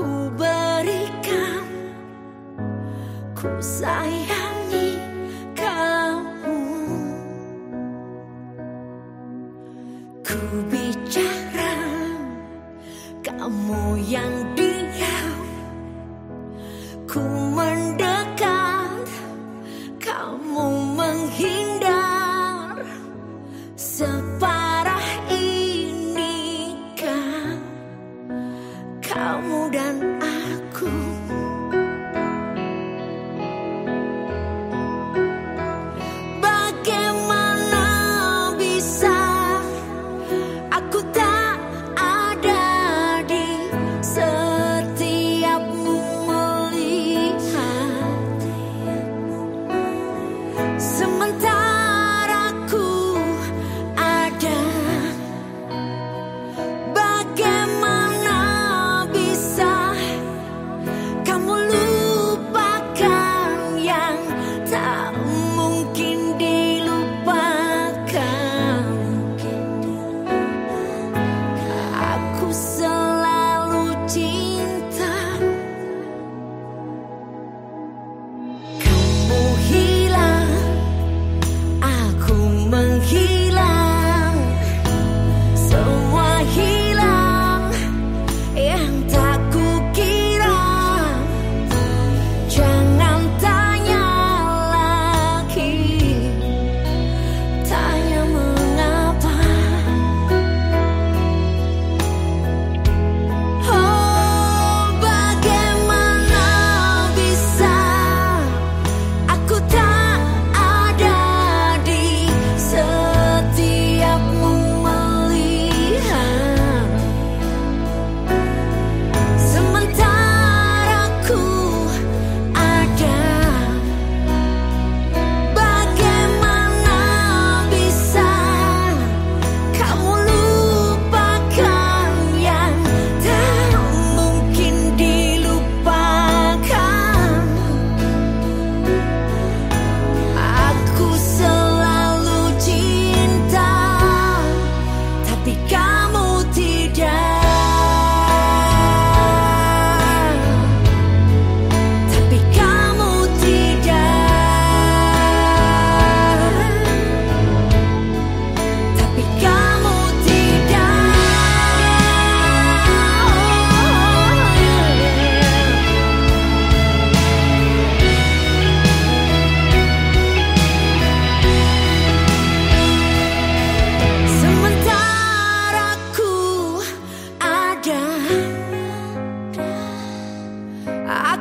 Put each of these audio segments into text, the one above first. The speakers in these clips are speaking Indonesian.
ku berikan Ku sayangi kamu Ku bicara Kamu yang diam Ku mendekat Kamu menghindar Sebab. selalu cinta.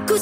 ku